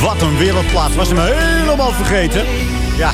Wat een wereldplaats. Was hem helemaal vergeten. Ja,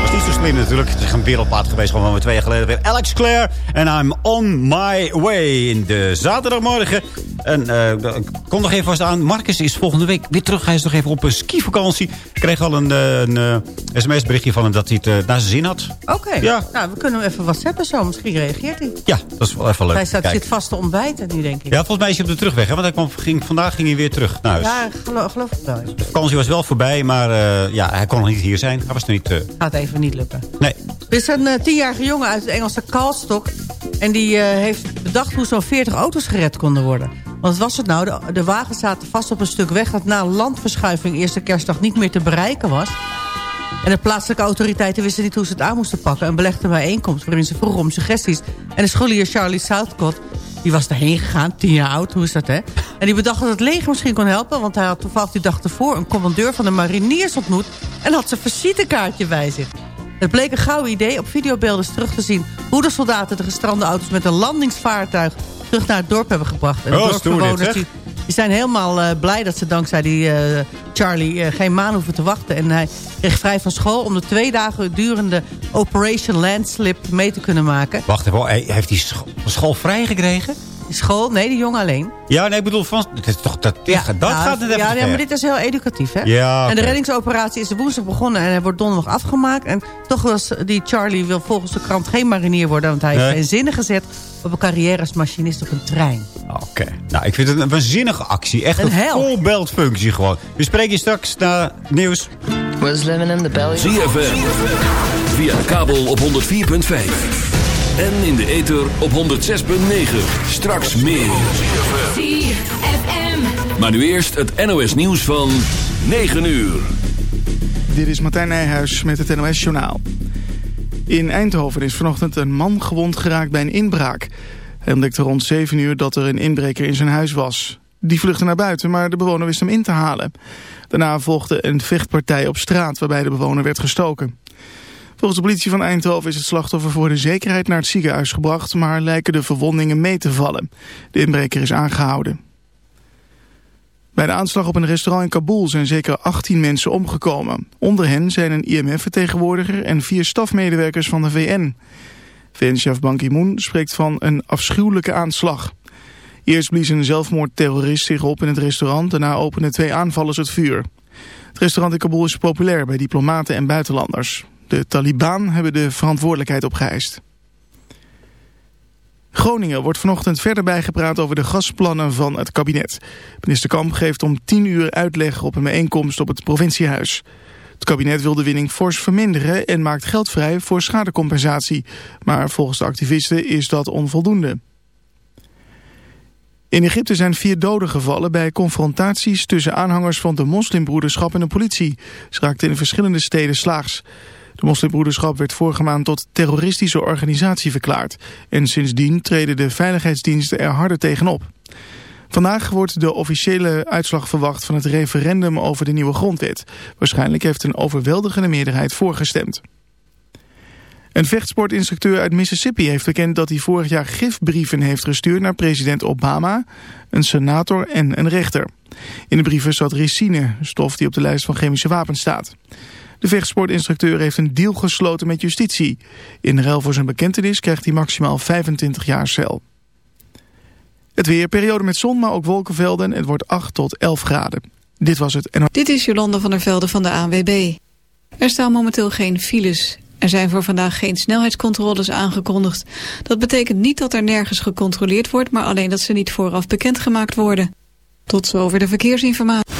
was niet zo slim natuurlijk. Het is een wereldplaat geweest, gewoon weer twee jaar geleden weer. Alex Clare en I'm on my way in de zaterdagmorgen. En uh, kom nog even vast aan. Marcus is volgende week weer terug. Hij is nog even op een skivakantie. Ik kreeg al een, eh, een, eh, sms-berichtje van hem dat hij het naar zijn zin had. Oké. Ja. Nou, we kunnen hem even whatsappen zo. Misschien reageert hij. Ja, dat is wel even leuk. Hij staat, zit vast te ontbijten nu, denk ik. Ja, volgens mij is hij op de terugweg. Hè? Want hij kwam, ging, vandaag ging hij weer terug naar huis. Ja, geloof, geloof ik wel. De vakantie was wel voorbij, maar ja, hij kon nog niet hier zijn. Hij was er niet... Gaat even niet lukken. Nee. Er is een tienjarige jongen uit het Engelse Kalstok. En die heeft bedacht hoe zo'n 40 auto's gered konden worden. Want was het nou? De, de wagens zaten vast op een stuk weg... dat na landverschuiving eerste kerstdag niet meer te bereiken was. En de plaatselijke autoriteiten wisten niet hoe ze het aan moesten pakken... en belegden een bijeenkomst waarin ze vroegen om suggesties. En de scholier Charlie Southcott die was daarheen gegaan, tien jaar oud, hoe is dat hè? En die bedacht dat het leger misschien kon helpen... want hij had toevallig die dag ervoor een commandeur van de mariniers ontmoet... en had zijn visitekaartje bij zich. Het bleek een gouden idee. Op videobeelden terug te zien hoe de soldaten de gestrande auto's met een landingsvaartuig terug naar het dorp hebben gebracht. En de oh, dorpsbewoners die, die, zijn helemaal uh, blij dat ze dankzij die uh, Charlie uh, geen maan hoeven te wachten. En hij kreeg vrij van school om de twee dagen durende Operation Landslip mee te kunnen maken. Wacht even, heeft hij school vrij gekregen? School? Nee, die jongen alleen. Ja, nee, ik bedoel, van, dat, is toch, dat, ja, dat nou, gaat het ja, ja, maar dit is heel educatief, hè? Ja, En de reddingsoperatie is de woensdag begonnen en hij wordt donderdag afgemaakt. En toch was die Charlie wil volgens de krant geen marinier worden... want hij heeft zijn zinnen gezet op een carrière als machinist op een trein. Oké. Nou, ik vind het een waanzinnige actie. Echt een, een voorbeeldfunctie gewoon. We spreken je straks naar nieuws. Was living in the belly. ZFM. Via de kabel op 104.5. En in de ether op 106.9. Straks meer. Maar nu eerst het NOS nieuws van 9 uur. Dit is Martijn Nijhuis met het NOS Journaal. In Eindhoven is vanochtend een man gewond geraakt bij een inbraak. Hij ontdekte rond 7 uur dat er een inbreker in zijn huis was. Die vluchtte naar buiten, maar de bewoner wist hem in te halen. Daarna volgde een vechtpartij op straat waarbij de bewoner werd gestoken. Volgens de politie van Eindhoven is het slachtoffer voor de zekerheid naar het ziekenhuis gebracht, maar lijken de verwondingen mee te vallen. De inbreker is aangehouden. Bij de aanslag op een restaurant in Kabul zijn zeker 18 mensen omgekomen. Onder hen zijn een IMF-vertegenwoordiger en vier stafmedewerkers van de VN. VN-chef Ban Ki-moon spreekt van een afschuwelijke aanslag. Eerst blies een zelfmoordterrorist zich op in het restaurant, daarna openden twee aanvallers het vuur. Het restaurant in Kabul is populair bij diplomaten en buitenlanders. De Taliban hebben de verantwoordelijkheid opgeëist. Groningen wordt vanochtend verder bijgepraat over de gasplannen van het kabinet. Minister Kamp geeft om 10 uur uitleg op een bijeenkomst op het provinciehuis. Het kabinet wil de winning fors verminderen en maakt geld vrij voor schadecompensatie. Maar volgens de activisten is dat onvoldoende. In Egypte zijn vier doden gevallen bij confrontaties tussen aanhangers van de moslimbroederschap en de politie. Ze raakten in verschillende steden slaags. De moslimbroederschap werd vorige maand tot terroristische organisatie verklaard. En sindsdien treden de veiligheidsdiensten er harder tegenop. Vandaag wordt de officiële uitslag verwacht van het referendum over de nieuwe grondwet. Waarschijnlijk heeft een overweldigende meerderheid voorgestemd. Een vechtsportinstructeur uit Mississippi heeft bekend dat hij vorig jaar gifbrieven heeft gestuurd naar president Obama, een senator en een rechter. In de brieven zat ricine, stof die op de lijst van chemische wapens staat. De vechtsportinstructeur heeft een deal gesloten met justitie. In ruil voor zijn bekentenis krijgt hij maximaal 25 jaar cel. Het weer, periode met zon, maar ook wolkenvelden. Het wordt 8 tot 11 graden. Dit was het. Dit is Jolanda van der Velde van de ANWB. Er staan momenteel geen files. Er zijn voor vandaag geen snelheidscontroles aangekondigd. Dat betekent niet dat er nergens gecontroleerd wordt... maar alleen dat ze niet vooraf bekendgemaakt worden. Tot zover de verkeersinformatie.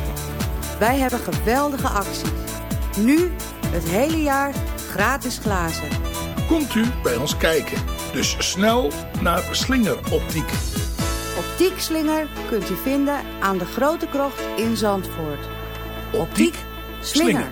Wij hebben geweldige acties. Nu het hele jaar gratis glazen. Komt u bij ons kijken. Dus snel naar Slinger Optiek. Op Optiek Slinger kunt u vinden aan de Grote Krocht in Zandvoort. Optiek Slinger.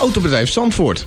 Autobedrijf Zandvoort,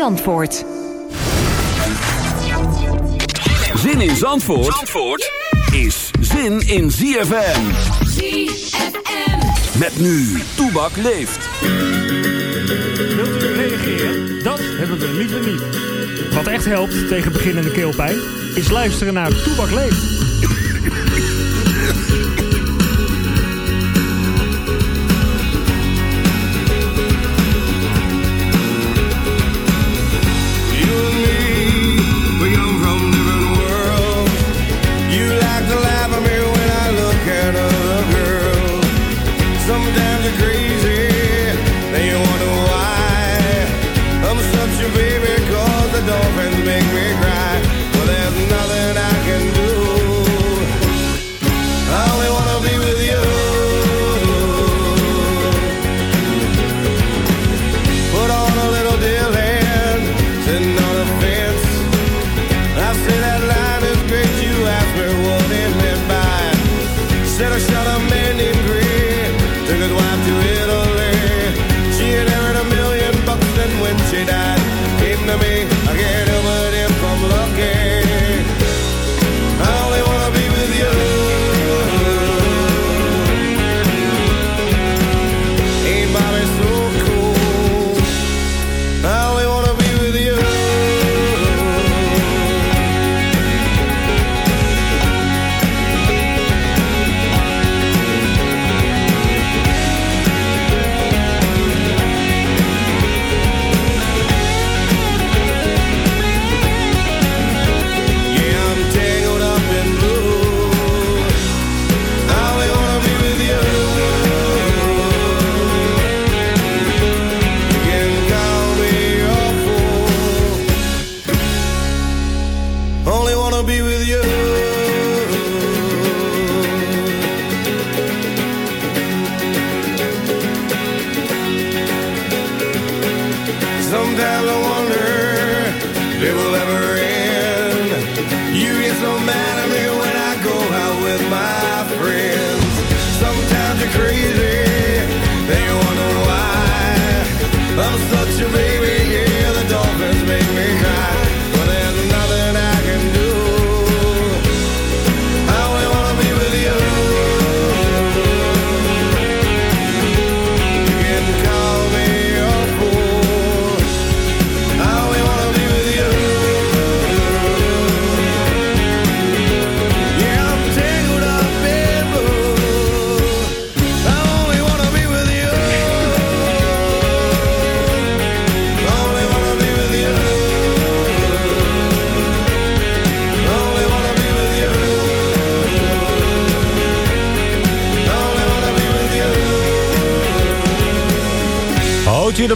Zandvoort. Zin in Zandvoort, Zandvoort is zin in ZFM. ZFM. Met nu, Toebak leeft. Wilt u reageren? Dat hebben we liever niet. Wat echt helpt tegen beginnende keelpijn... is luisteren naar Toebak leeft.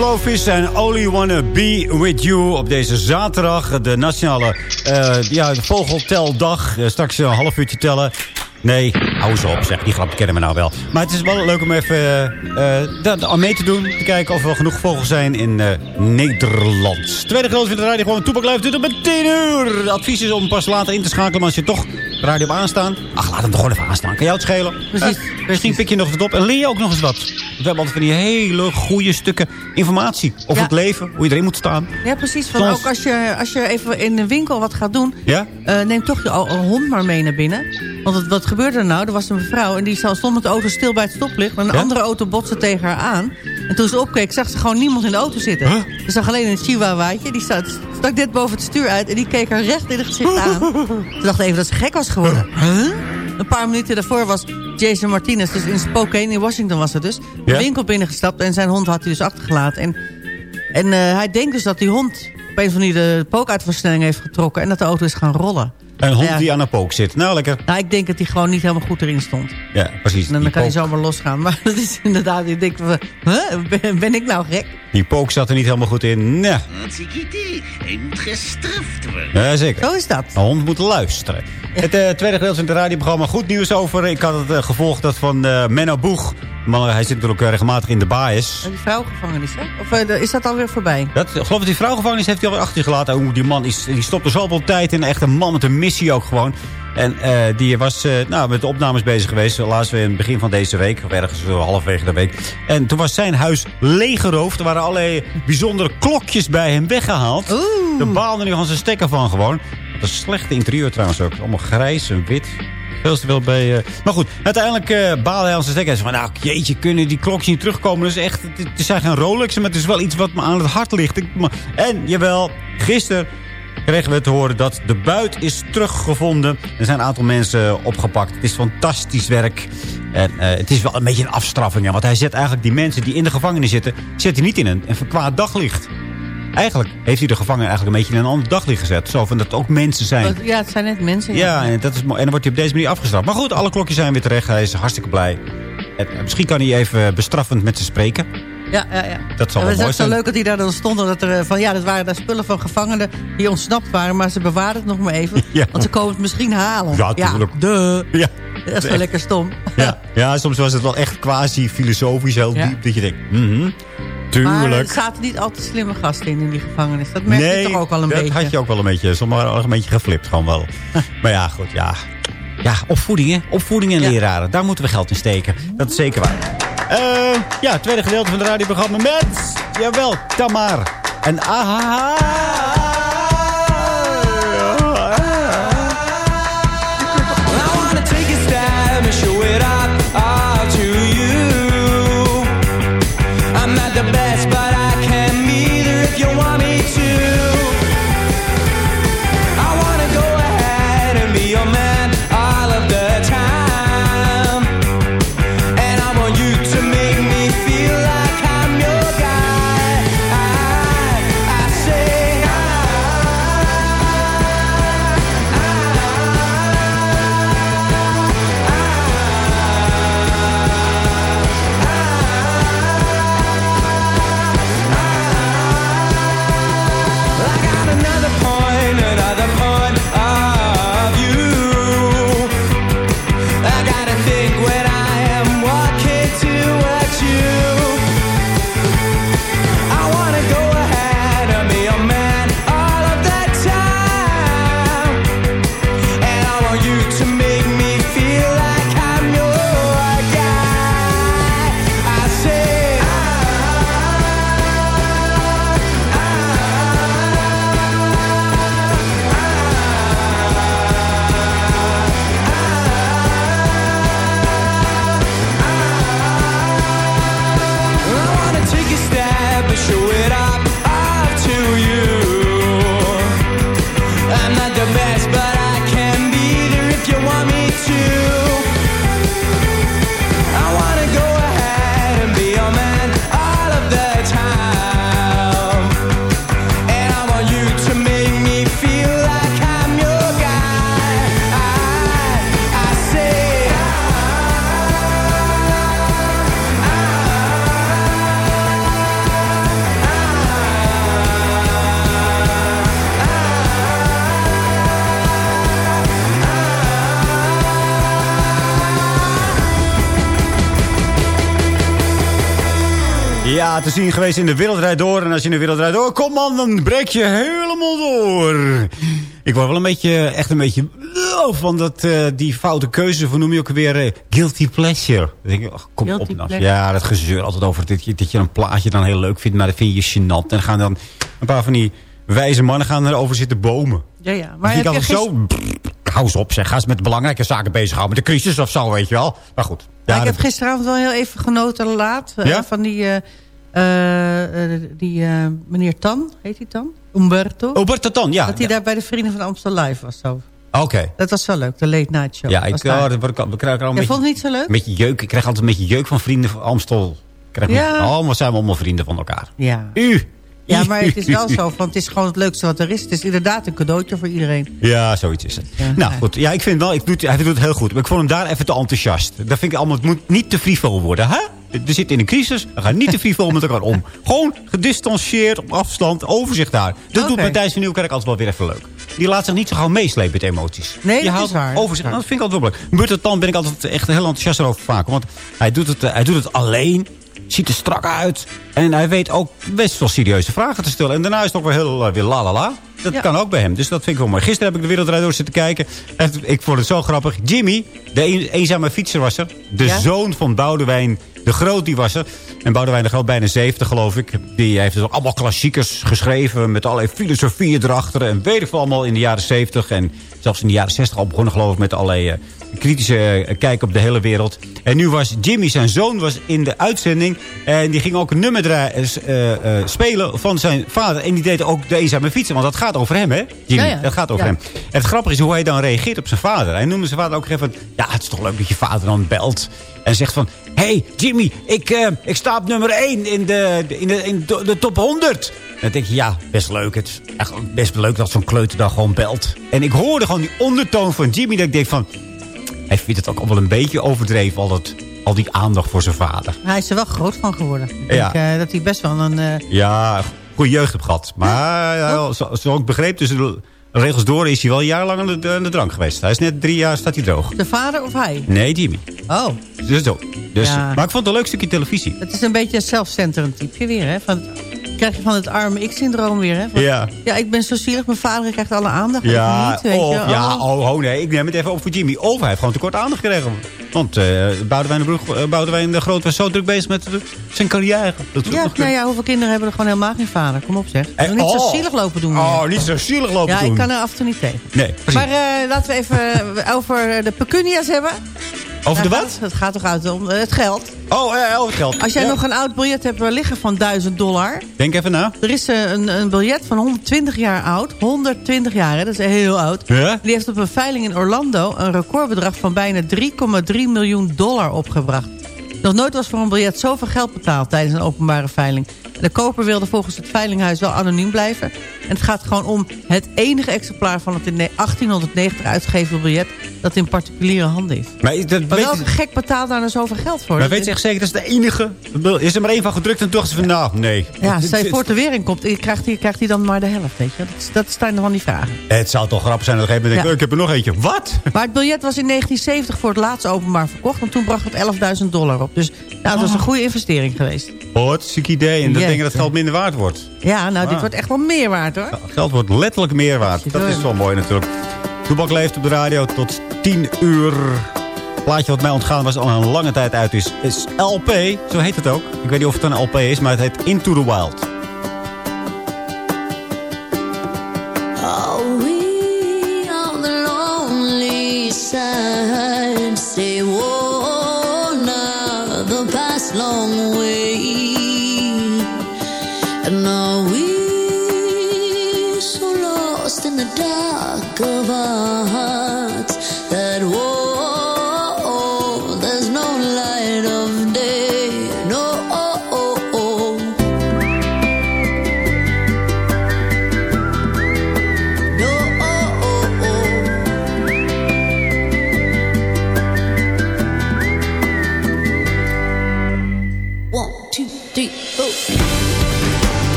Blowfish en Only Wanna Be With You op deze zaterdag. De nationale eh, ja, de vogelteldag. Eh, straks een half uurtje tellen. Nee, hou eens op zeg. Die grap kennen we nou wel. Maar het is wel leuk om even dat aan mee te doen. Te kijken of er genoeg vogels zijn in Nederland. Tweede grootste van de radio. Gewoon Toepak Live doet het met 10 uur. De advies is om pas later in te schakelen. Maar als je toch de radio op aanstaan. Ach, laat hem toch gewoon even aanstaan. Kan jou het schelen? Precies. Misschien pik je nog wat op. En leer je ook nog eens wat. We hebben altijd van die hele goede stukken informatie. Over Ja. het leven. Hoe je erin moet staan. Ja, precies. Van Soms- ook als je, als je even in de winkel wat gaat doen... Ja? eh, neem toch je al- hond maar mee naar binnen. Want het, wat gebeurde er nou? Er was een mevrouw en die stond met de auto stil bij het stoplicht. Maar een Ja? andere auto botste tegen haar aan. En toen ze opkeek, zag ze gewoon niemand in de auto zitten. Huh? Ze zag alleen een chihuahuaatje. Die stak, stak dit boven het stuur uit en die keek haar recht in het gezicht aan. Ze dacht even dat ze gek was geworden. Huh? Een paar minuten daarvoor was Jason Martinez, dus in Spokane, in Washington was het dus... de Ja? winkel binnengestapt en zijn hond had hij dus achtergelaten. En, en eh, hij denkt dus dat die hond op een andere manier de pookuitversnelling heeft getrokken... en dat de auto is gaan rollen. Een hond Ja. die aan een pook zit. Nou, lekker. Nou, ik denk dat hij gewoon niet helemaal goed erin stond. Ja, precies. En dan Die kan hij zomaar losgaan. Maar dat is inderdaad, denkt, van, huh? ben, ben ik nou gek? die pook zat er niet helemaal goed in. Nee, Hij moet gestraft worden. ja, zeker. Zo is dat. Een hond moet luisteren. Het eh, tweede gedeelte van het radioprogramma. Goed nieuws over. Ik had het eh, gevolgd dat van eh, Menno Boeg. Maar hij zit natuurlijk eh, regelmatig in de baas. Die vrouwgevangenis, hè? Of eh, de- is dat alweer voorbij? Dat, ik geloof dat die vrouwgevangenis heeft hij alweer achter je gelaten. Oeh, die man is, die stopt er zoveel tijd in. Echt een man met een missie ook gewoon. En eh, die was nou, met de opnames bezig geweest. Laatst weer in het begin van deze week. Of ergens zo halverwege de week. En toen was zijn huis leeggeroofd. Er waren allerlei bijzondere klokjes bij hem weggehaald. Daar baalde hij van zijn stekker van gewoon. Dat is een slechte interieur trouwens ook. Allemaal grijs en wit. Veel te veel bij... eh, Maar goed, uiteindelijk eh baalde hij aan zijn. Hij zei van, nou jeetje, kunnen die klokjes niet terugkomen? Is echt, het, zijn geen Rolexen, maar het is wel iets wat me aan het hart ligt. En, jawel, gisteren kregen we te horen dat de buit is teruggevonden. Er zijn een aantal mensen opgepakt. Het is fantastisch werk. En eh, het is wel een beetje een afstraffing. hè, Want hij zet eigenlijk die mensen die in de gevangenis zitten... zet hij niet in een, een verkwaad daglicht. Eigenlijk heeft hij de gevangenen eigenlijk een beetje in een ander daglicht gezet. Zo van dat het ook mensen zijn. Ja, het zijn net mensen. Ja, en, dat is, en dan wordt hij op deze manier afgestraft. Maar goed, alle klokjes zijn weer terecht. Hij is hartstikke blij. En, eh, misschien kan hij even bestraffend met ze spreken. Ja, ja, ja. Dat zal wel het is mooi ook zo zijn. leuk dat hij daar dan stond. Dat er, eh, van, ja, dat waren daar spullen van gevangenen die ontsnapt waren. Maar ze bewaarden het nog maar even. Ja. Want ze komen het misschien halen. Ja, tuurlijk. duh. Ja. Dat is wel lekker stom. Ja, ja, soms was het wel echt quasi-filosofisch heel Ja. diep. Dat je denkt, mhm, Maar tuurlijk. er zaten niet altijd slimme gasten in, in die gevangenis. Dat merk je toch ook wel een dat beetje. had je ook wel een beetje. Sommigen waren ook een beetje geflipt gewoon wel. maar ja, goed, ja. Ja, opvoeding, hè. Opvoeding en Ja. leraren. Daar moeten we geld in steken. Dat is zeker waar. Eh, ja, het tweede gedeelte van het radioprogramma met... Jawel, Tamar. En aha... Ja, te zien geweest in de Wereldrijd Door. En als je in de Wereldrijd Door komt, man, dan breek je helemaal door. Ik word wel een beetje, echt een beetje... van dat, eh, die foute keuze van noem je ook weer eh, guilty pleasure. Denk ik, kom Guilty op nou. Ja, dat gezeur altijd over dat je, dat je een plaatje dan heel leuk vindt. Maar dat vind je gênant. En dan gaan dan een paar van die wijze mannen gaan erover zitten bomen. Ja, ja. Maar vind ik heb je altijd zo... Hou eens op, zeg. Ga eens met belangrijke zaken bezighouden. Met de crisis of zo, weet je wel. Maar goed. Ja, ik heb gisteravond wel heel even genoten laat. eh? Van die, eh, eh, die eh, meneer Tan, heet hij Tan? Umberto. Roberto Tan, ja. Dat hij daar bij de Vrienden van Amstel Live was. Zo. Oké. Dat was wel leuk, de late night show. Ja, ik, Was daar. oh, dat we krijgen al een Jij beetje, vond het niet zo leuk? beetje jeuk. Ik krijg altijd een beetje jeuk van vrienden van Amstel. Krijg Ja. Allemaal zijn we allemaal vrienden van elkaar. Ja. U. Ja, maar het is wel zo, want het is gewoon het leukste wat er is. Het is inderdaad een cadeautje voor iedereen. Ja, zoiets is het. nou goed, ja, ik vind wel, ik doet, hij doet het heel goed. Maar ik vond hem daar even te enthousiast. Dat vind ik allemaal, het moet niet te frivol worden. Hè? We zitten in een crisis, we gaan niet te frivol met elkaar om. Gewoon gedistanceerd, op afstand, overzicht daar. Dat doet Oké. Matthijs van Nieuwkerk altijd wel weer even leuk. Die laat zich niet zo gauw meeslepen met emoties. Nee, dat is waar. Overzicht. Nou, dat vind ik altijd wel leuk. Dan ben ik altijd echt heel enthousiast over vaak. Want hij doet het, eh, hij doet het alleen. Ziet er strak uit. En hij weet ook best wel serieuze vragen te stellen. En daarna is het ook weer heel eh, weer la la la. Dat kan ook bij hem. Dus dat vind ik wel mooi. Gisteren heb ik de Wereldrijd door zitten kijken. Echt, ik vond het zo grappig. Jimmy, de een- eenzame fietser was er. De Ja? zoon van Boudewijn de Groot, die was er. En Boudewijn de Groot, bijna 70 geloof ik. Die heeft dus allemaal klassiekers geschreven. Met allerlei filosofieën erachter. En weet ik veel allemaal in de jaren 70. En zelfs in de jaren 60 al begonnen geloof ik met allerlei... eh, kritische eh, kijk op de hele wereld. En nu was Jimmy, zijn zoon, was in de uitzending. En die ging ook een nummer eh, spelen van zijn vader. En die deed ook de eenzame fietsen. Want dat gaat over hem, hè? Jimmy, Ja, ja. dat gaat over Ja. hem. En het grappige is hoe hij dan reageert op zijn vader. Hij noemde zijn vader ook even... Ja, het is toch leuk dat je vader dan belt. En zegt van... hey, Jimmy, ik, ik sta op nummer 1 in de, in de, in de, de top 100. En dan denk je, ja, best leuk. Het is echt best leuk dat zo'n kleuter dan gewoon belt. En ik hoorde gewoon die ondertoon van Jimmy. Dat ik denk van... Hij vindt het ook al wel een beetje overdreven, al, dat, al die aandacht voor zijn vader. Hij is er wel groot van geworden. Ik Ja. denk eh, dat hij best wel een... eh, Ja, goede jeugd heb gehad. Maar ja, zo, zo ik begreep, tussen de regels door is hij wel jarenlang aan de, aan de drank geweest. Hij is net drie jaar, staat hij droog. de vader of hij? Nee, Jimmy. Oh, Dus zo. Dus, Ja. Maar ik vond het een leuk stukje televisie. het is een beetje een zelfcenterend type weer, hè? Van, krijg je van het arme ik-syndroom weer, hè? Van, Ja. Ja, ik ben zo zielig, mijn vader krijgt alle aandacht. en Ja, niet, weet of, je. ja Oh. oh, oh nee, ik neem het even over voor Jimmy. Of hij heeft gewoon tekort aandacht gekregen. Want eh Boudewijn, de Broek, eh, Boudewijn de Groot was zo druk bezig met zijn carrière. Dat Ja, nou ja, hoeveel kinderen hebben er gewoon helemaal geen vader? Kom op zeg. Eh, niet zo oh. zielig lopen doen. Oh, niet zo zielig lopen ja, doen. ik kan er af en toe niet tegen. Nee, precies. Maar laten we even over de pecunia's hebben. Over de Daar wat? Het gaat toch uit om eh, het geld. Oh, eh, over het geld. Als jij Ja. nog een oud biljet hebt liggen van 1000 dollar. Denk even na. Er is eh, een, een biljet van 120 jaar oud. 120 jaar, hè? dat is heel oud. Ja? Die heeft op een veiling in Orlando een recordbedrag van bijna 3,3 miljoen dollar opgebracht. Nog nooit was voor een biljet zoveel geld betaald tijdens een openbare veiling. De koper wilde volgens het veilinghuis wel anoniem blijven. En het gaat gewoon om het enige exemplaar van het in 1890 uitgegeven biljet... dat in particuliere handen is. Maar, dat Maar weet, welke gek betaalt daar nou zoveel geld voor? maar weet je echt zeker, dat is de enige. Is er maar één van gedrukt en dachten ze van, nou, nee. Ja, Het- voor de weer in komt, krijgt hij, krijgt hij dan maar de helft, weet je. Dat, is- dat zijn dan van die vragen. Het zou toch grappig zijn dat op een gegeven moment denk ik, Ja. oh, ik heb er nog eentje. Wat? Maar het biljet was in 1970 voor het laatst openbaar verkocht. En toen bracht het 11.000 dollar op. Dus nou, dat was een goede investering geweest. Een idee. En Jeetje. denk ik dat geld minder waard wordt. Ja, nou, dit Ah. wordt echt wel meer waard, hoor. Geld wordt letterlijk meer waard. Dat is wel mooi natuurlijk. Toebak leeft op de radio tot 10 uur. Het plaatje wat mij ontgaan was al een lange tijd uit is, is LP. Zo heet het ook. Ik weet niet of het een LP is, maar het heet Into the Wild.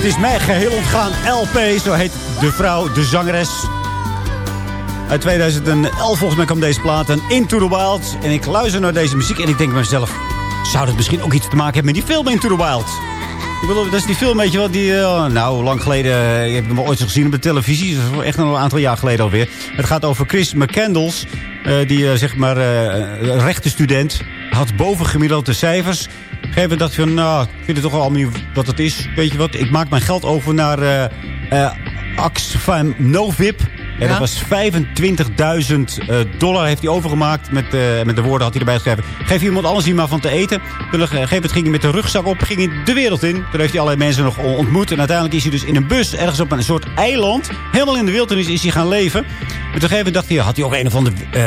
Het is mij geheel ontgaan. LP, zo heet de vrouw, de zangeres. Uit 2011 volgens mij kwam deze plaat een Into the Wild. En ik luister naar deze muziek en ik denk bij mezelf... zou dat misschien ook iets te maken hebben met die film Into the Wild? Ik bedoel, dat is die film, weet je wel, die... eh, nou, lang geleden... eh, ik heb hem ooit gezien op de televisie. Echt een aantal jaar geleden alweer. Het gaat over Chris McCandles. eh, die, zeg maar, rechtenstudent. Had bovengemiddelde cijfers. Gegeven moment dacht van... Nou, ik vind het toch wel allemaal niet wat het is. Weet je wat, ik maak mijn geld over naar... eh eh Axfam Novib. En dat was 25.000 eh, dollar heeft hij overgemaakt. Met, eh, met de woorden had hij erbij geschreven. Geef iemand anders hier maar van te eten. Toen op een gegeven moment ging hij met de rugzak op. Ging hij de wereld in. Toen heeft hij allerlei mensen nog on- ontmoet. En uiteindelijk is hij dus in een bus. Ergens op een soort eiland. Helemaal in de wildernis is hij gaan leven. Op een gegeven moment dacht hij. Had hij ook een of ander eh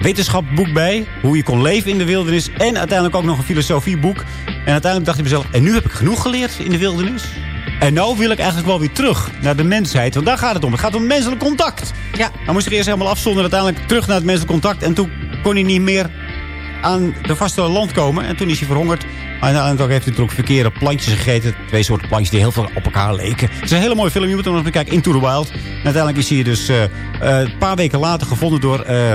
wetenschapboek bij. Hoe je kon leven in de wildernis. En uiteindelijk ook nog een filosofieboek. En uiteindelijk dacht hij mezelf. En nu heb ik genoeg geleerd in de wildernis. En nou wil ik eigenlijk wel weer terug naar de mensheid. Want daar gaat het om. Het gaat om menselijk contact. Ja. Hij moest zich eerst helemaal afzonderen. Uiteindelijk terug naar het menselijk contact. En toen kon hij niet meer aan de vaste land komen. En toen is hij verhongerd. Maar uiteindelijk ook heeft hij natuurlijk verkeerde plantjes gegeten. Twee soorten plantjes die heel veel op elkaar leken. Het is een hele mooie film. Je moet hem nog bekijken. Into the Wild. En uiteindelijk is hij dus eh, eh, een paar weken later gevonden door eh,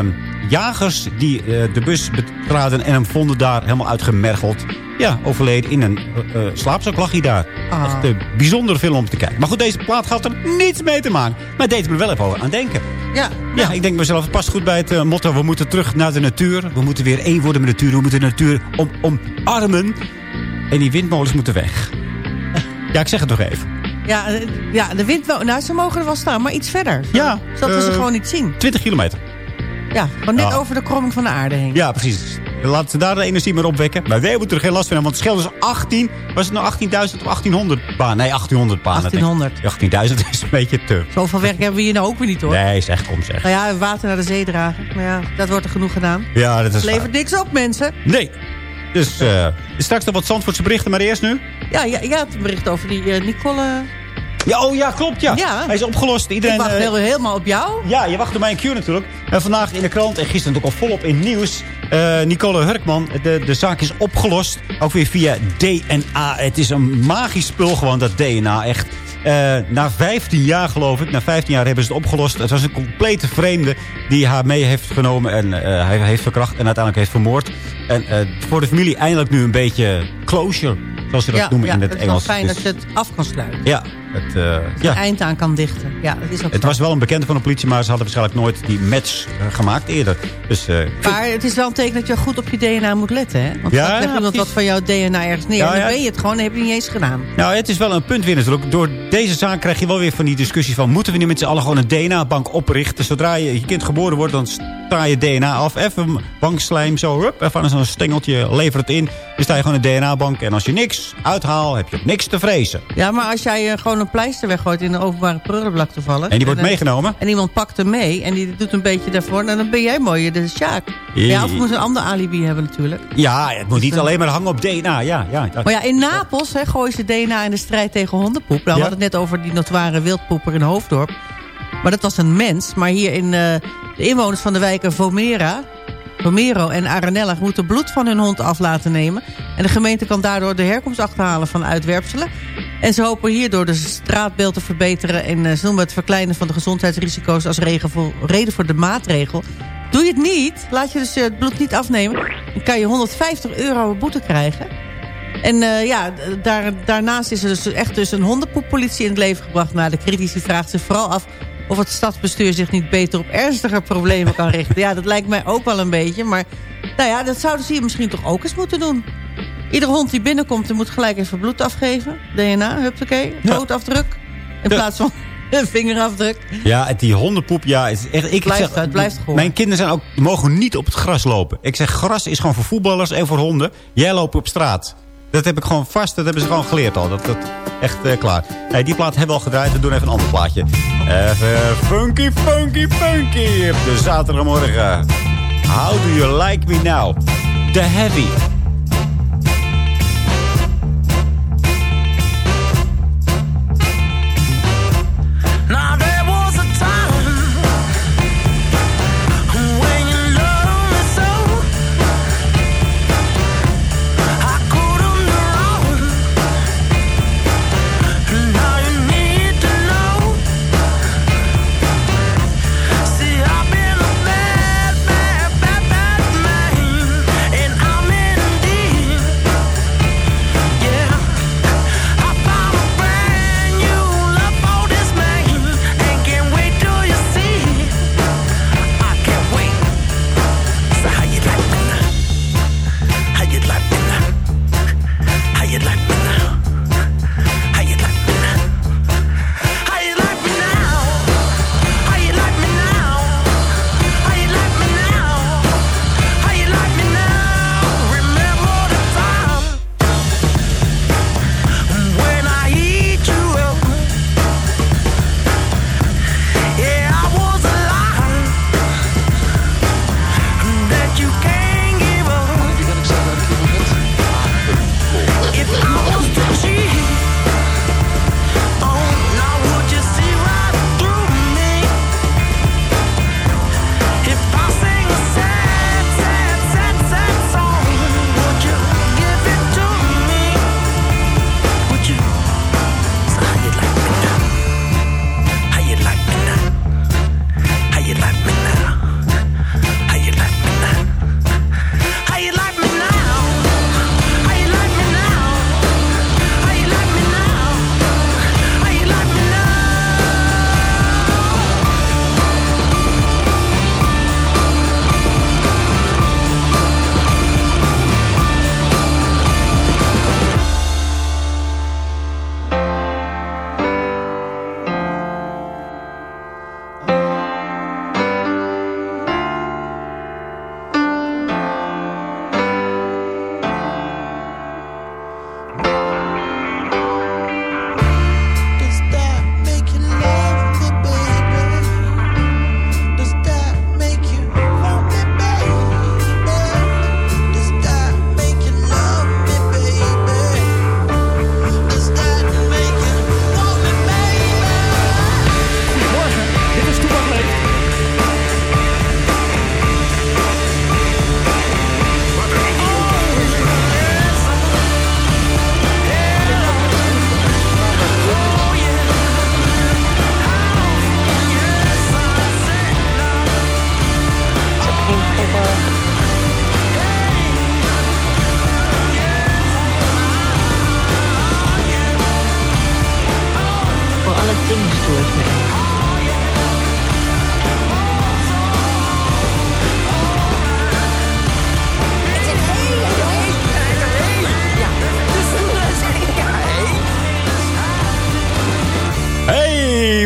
jagers... die eh, de bus betraden en hem vonden daar helemaal uitgemergeld. Ja, overleden in een eh, eh, slaapzak lag hij daar. Ah. Echt een bijzondere film om te kijken. Maar goed, deze plaat had er niets mee te maken. Maar het deed me wel even over aan denken. Ja, Ja, ik denk mezelf, het past goed bij het motto... we moeten terug naar de natuur. We moeten weer één worden met de natuur. We moeten de natuur om, omarmen. En die windmolens moeten weg. Ja, ik zeg het nog even. ja, ja de wind... wel- Nou, ze mogen er wel staan, maar iets verder. Ja, Zodat we ze gewoon niet zien. 20 kilometer. Ja, gewoon net over de kromming van de aarde heen. Ja, precies. Laten ze daar de energie maar opwekken. Maar wij moeten er geen last van hebben. Want het scheelt dus 18... Was het nou 18.000 of 1800 baan? Nee, 1800 baan. 1800. 18.000 is een beetje te... Zoveel werk hebben we hier nou ook weer niet, hoor. Nee, zeg, kom zeg. Nou ja, water naar de zee dragen. Maar ja, dat wordt er genoeg gedaan. Ja, dat is Het waar. levert niks op, mensen. Nee. Dus eh, straks nog wat Zandvoortse berichten, maar eerst nu. Ja, ja, ja het bericht over die eh, Nicole... Ja, oh ja, klopt, ja. Ja. Hij is opgelost. Iedereen, ik wacht eh, heel, helemaal op jou. Ja, je wacht op mijn cue natuurlijk. En vandaag in de krant en gisteren natuurlijk al volop in het nieuws. eh, Nicole Hurkman, de, de zaak is opgelost. Ook weer via DNA. Het is een magisch spul gewoon, dat DNA. Echt. Eh, na 15 jaar geloof ik, na 15 jaar hebben ze het opgelost. Het was een complete vreemde die haar mee heeft genomen en eh, hij heeft verkracht en uiteindelijk heeft vermoord. En eh, voor de familie eindelijk nu een beetje closure, zoals ze dat ja, noemen ja, in het het is Engels. wel fijn Dus- dat je het af kan sluiten. ja, het, eh, Ja. eind aan kan dichten. Ja, dat is ook Het zo. was wel een bekende van de politie, maar ze hadden waarschijnlijk nooit die match eh, gemaakt eerder. Dus, eh, Maar het is wel een teken dat je goed op je DNA moet letten. Hè? Want Ja, iemand precies. wat van jouw DNA ergens neer. Ja, en dan ja. ben je het gewoon en heb je niet eens gedaan. Nou, het is wel een punt weer natuurlijk. Door deze zaak krijg je wel weer van die discussie van... moeten we nu met z'n allen gewoon een DNA-bank oprichten? Zodra je, je kind geboren wordt, dan sta je DNA af. Even bankslijm, zo, hup, even aan zo'n stengeltje, lever het in. Dan sta je gewoon een DNA-bank. En als je niks uithaalt, heb je ook niks te vrezen. Ja, maar als jij eh, gewoon een pleister weggooit in een openbare prullenbak toevallig. En die wordt meegenomen? En iemand pakt hem mee en die doet een beetje daarvoor. En dan ben jij mooi, de Sjaak. Ja, of we moeten een ander alibi hebben natuurlijk. Ja, het moet niet alleen maar hangen op DNA. Ja, ja. Maar ja, in Napels hè, gooien ze DNA in de strijd tegen hondenpoep. Nou, we hadden het net over die notoire wildpoeper in Hoofddorp. Maar dat was een mens. Maar hier in eh, de inwoners van de wijken Vomera... Vomero en Aranella moeten bloed van hun hond af laten nemen. En de gemeente kan daardoor de herkomst achterhalen van uitwerpselen. En ze hopen hierdoor de straatbeeld te verbeteren... en eh, ze noemen het verkleinen van de gezondheidsrisico's... als reden voor de maatregel. Doe je het niet, laat je dus eh, het bloed niet afnemen... dan kan je 150 euro boete krijgen... En eh, ja, daarnaast is er dus echt dus een hondenpoeppolitie in het leven gebracht. Maar de critici vraagt zich vooral af of het stadsbestuur zich niet beter op ernstiger problemen kan richten. Ja, dat lijkt mij ook wel een beetje. Maar nou ja, dat zouden ze hier misschien toch ook eens moeten doen. Iedere hond die binnenkomt, die moet gelijk even bloed afgeven. DNA, huppakee, fotoafdruk. In plaats van een vingerafdruk. Ja, die hondenpoep, ja, het is echt... Ik Blijft, zeg, het blijft gewoon. Mijn kinderen zijn ook, mogen niet op het gras lopen. Ik zeg, gras is gewoon voor voetballers en voor honden. Jij loopt op straat. Dat heb ik gewoon vast, dat hebben ze gewoon geleerd al. Dat, dat echt eh, klaar. Nee, die plaat hebben we al gedraaid, we doen even een ander plaatje. Even funky, funky, funky. Op de zaterdagmorgen. How do you like me now? The Heavy.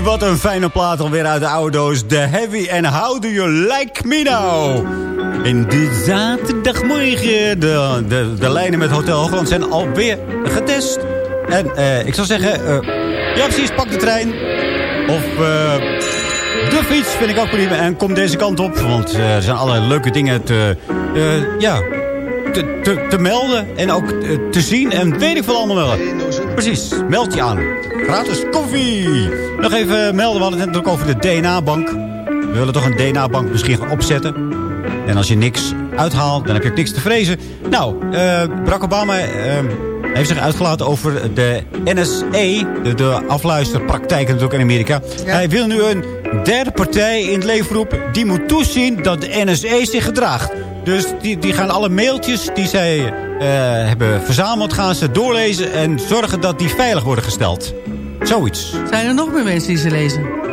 Wat een fijne plaat alweer uit de oude doos. The Heavy and How Do You Like Me Now? In de zaterdagmorgen, de, de, de lijnen met Hotel Hoogland zijn alweer getest. En eh, ik zou zeggen, eh, ja precies, pak de trein. Of eh, de fiets vind ik ook prima. En kom deze kant op, want eh, er zijn allerlei leuke dingen te, eh, ja, te, te, te melden. En ook te zien en weet ik veel allemaal wel. Precies, meld je aan. Gratis koffie. Nog even melden, we hadden het net ook over de DNA-bank. We willen toch een DNA-bank misschien gaan opzetten. En als je niks uithaalt, dan heb je ook niks te vrezen. Nou, Barack Obama heeft zich uitgelaten over de NSA, de, de afluisterpraktijken natuurlijk in Amerika. Hij wil nu een derde partij in het leven roepen. Die moet toezien dat de NSA zich gedraagt. Dus die, die gaan alle mailtjes die zij eh, hebben verzameld, gaan ze doorlezen en zorgen dat die veilig worden gesteld. Zoiets. Zijn er nog meer mensen die ze lezen?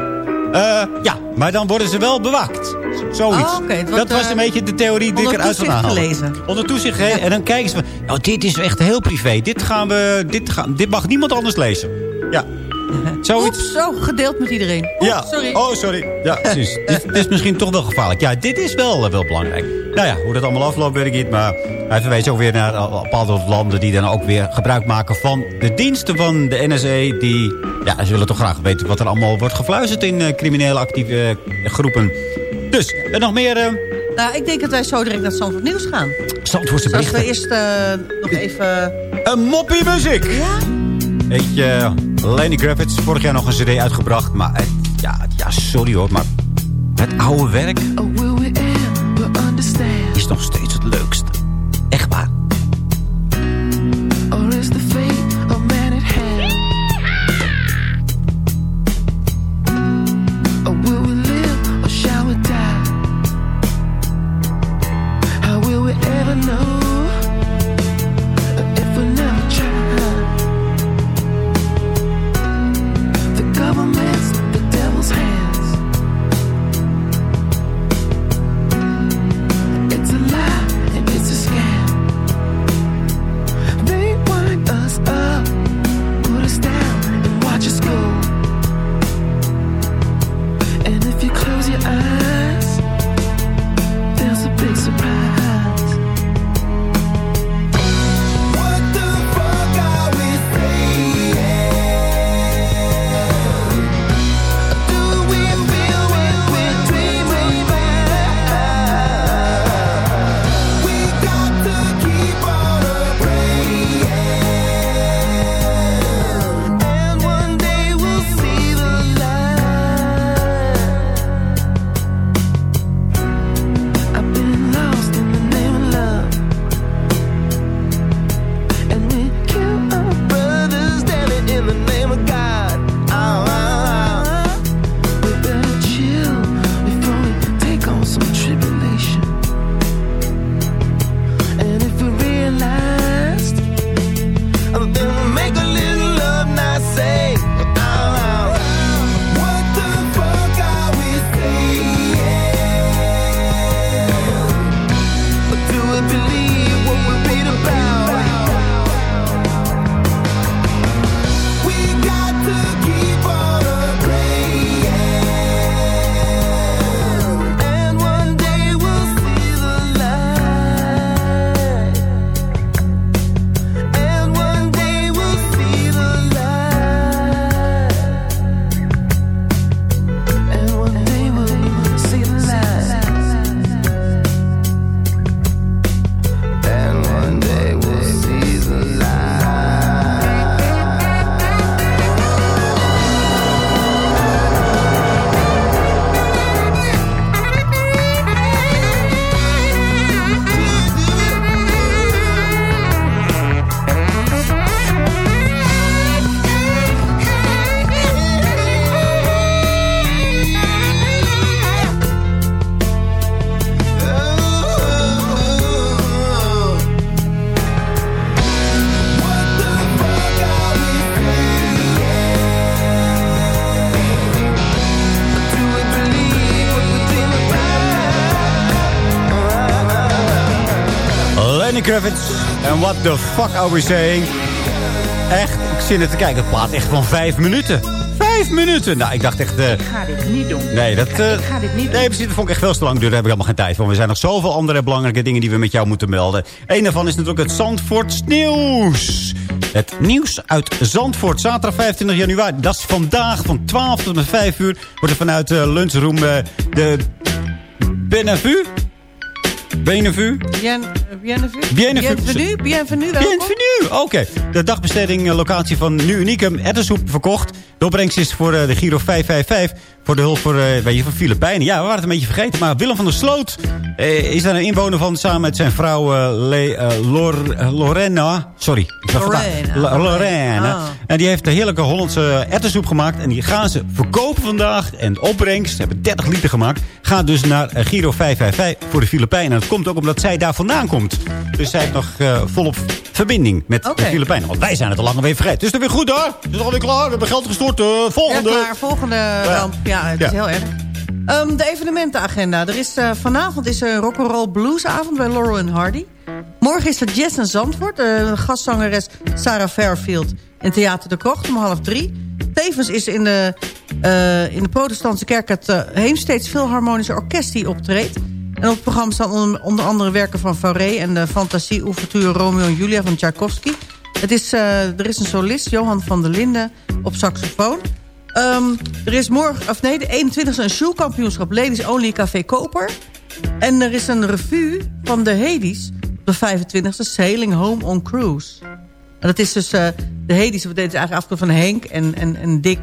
Eh, ja, maar dan worden ze wel bewaakt. Zoiets. Oh, wordt, dat was een eh, beetje de theorie die ik eruit toezicht gelezen. Onder toezicht gelezen. En dan kijken ze van, nou, dit is echt heel privé. Dit, gaan we, dit, gaan, dit mag niemand anders lezen. Ja. Zoiets. Oeps, zo gedeeld met iedereen. Oeps, Ja, sorry. oh sorry. Ja, precies. dit, dit is misschien toch wel gevaarlijk. Ja, dit is wel, eh, wel belangrijk. Nou ja, hoe dat allemaal afloopt weet ik niet. Maar hij verwees ook weer naar eh, bepaalde landen... die dan ook weer gebruik maken van de diensten van de NSA. Die, ja, ze willen toch graag weten wat er allemaal wordt gefluisterd... in eh, criminele actieve groepen. Dus, en nog meer... eh Nou, ik denk dat wij zo direct naar Zandvoort Nieuws gaan. Zandvoortse Dus als we berichten. eerst nog even... Een moppie muziek. Ja? Weet je, Lenny Kravitz, vorig jaar nog een cd uitgebracht. Maar het- ja, ja, sorry hoor, maar het oude werk is nog steeds het leukste. Lenny Kravitz. En what the fuck are we saying? Echt, ik zit er te kijken. Het plaat echt van vijf minuten. Vijf minuten! Nou, ik dacht echt... eh, Ik ga dit niet doen. nee, dat... eh, Ik ga dit niet nee, precies, dat vond ik echt veel te lang duren. Daar heb ik helemaal geen tijd voor. Er zijn nog zoveel andere belangrijke dingen die we met jou moeten melden. Eén daarvan is natuurlijk het Zandvoorts nieuws. Het nieuws uit Zandvoort, zaterdag 25 januari. Dat is vandaag van 12 tot en met 5 uur. Wordt er vanuit de lunchroom eh, de Benavu... Bien, bienvenue? Bienvenue. Bienvenue, bienvenue, oké. De dagbesteding eh, locatie van Nu Unicum, Ettersoep, verkocht. De opbrengst is voor eh, de Giro 555. Voor de hulp voor, eh, weet je, voor Filipijnen. Ja, we waren het een beetje vergeten. Maar Willem van der Sloot eh, is daar een inwoner van... samen met zijn vrouw Le, Lor, Lorena. Sorry. ik Lorena. La- Lorena. Ah. En die heeft de heerlijke Hollandse ettersoep gemaakt. En die gaan ze verkopen vandaag. En de opbrengst, ze hebben 30 liter gemaakt... gaat dus naar Giro 555 voor de Filipijnen. En dat komt ook omdat zij daar vandaan komt. Dus zij heeft nog volop verbinding met de Filipijnen. Want wij zijn het al lang alweer vergeten. Dus dat weer goed hoor. Het is alweer klaar. We hebben geld gestort. Eh, volgende. Ja, klaar. Volgende ramp. Ja, het is heel erg. Ehm, de evenementenagenda. Er is, eh, vanavond is er een rock'n'roll bluesavond bij Laurel en Hardy. Morgen is er Jazz in Zandvoort. De gastzangeres Sarah Fairfield in Theater de Krocht om half drie. Tevens is in de, eh, in de protestantse kerk het uh, Heemsteeds Philharmonische Orkest die optreedt. En op het programma staan onder, onder andere werken van Fauré... en de fantasie ouverture Romeo en Julia van Tchaikovsky. Het is, eh, er is een solist, Johan van der Linden, op saxofoon. Ehm, er is morgen, of nee, de 21e een shoekampioenschap Ladies Only Café Koper. En er is een revue van de Hades op de 25e Sailing Home on Cruise. En dat is dus, eh, de Hades, dat is eigenlijk afkomst van Henk en, en, en Dick.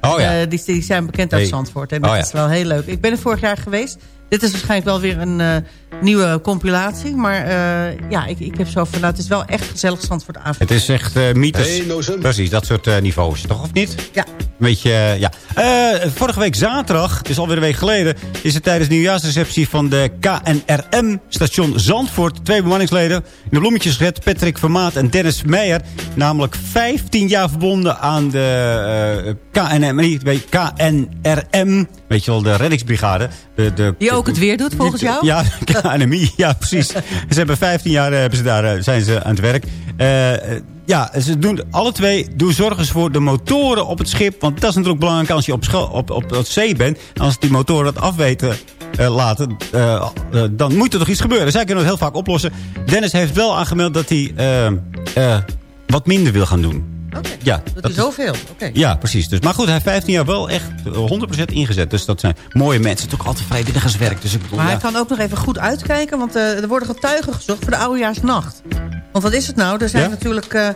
Oh ja. Eh, die, die zijn bekend uit Hey. Zandvoort. En dat Oh ja. is wel heel leuk. Ik ben er vorig jaar geweest. Dit is waarschijnlijk wel weer een nieuwe compilatie. Maar eh, ja, ik, ik heb zo van, nou, het is wel echt gezellig Zandvoort avond. Het is echt eh mythes. Precies, dat soort eh, niveaus. Toch of niet? Ja. Een beetje, ja. Eh, vorige week zaterdag, het is alweer een week geleden... is het tijdens de nieuwjaarsreceptie van de KNRM... station Zandvoort, twee bemanningsleden... in de bloemetjes gezet, Patrick Vermaat en Dennis Meijer... namelijk 15 jaar verbonden aan de eh, KNRM... nee, weet je, KNRM, weet je wel, de reddingsbrigade. De, de, Die ook het weer doet, volgens jou? Ja, KNMI, ja precies. Ze hebben 15 jaar eh, hebben ze daar, eh, zijn ze aan het werk. Eh, ja, ze doen alle twee doen zorgen voor de motoren op het schip. Want dat is natuurlijk belangrijk als je op, op, op, op zee bent. Als die motoren dat afweten eh, laten, dan moet er toch iets gebeuren. Zij kunnen het heel vaak oplossen. Dennis heeft wel aangemeld dat hij wat minder wil gaan doen. Ja, Dat is zoveel. Oké. ja, precies. Dus, maar goed, hij heeft 15 jaar wel echt 100% ingezet. Dus dat zijn mooie mensen. Het is ook altijd vrijwilligerswerk. Dus ik bedoel, Maar hij kan ook nog even goed uitkijken, want eh, er worden getuigen gezocht voor de oudejaarsnacht. Want wat is het nou? Er zijn Ja? natuurlijk... eh,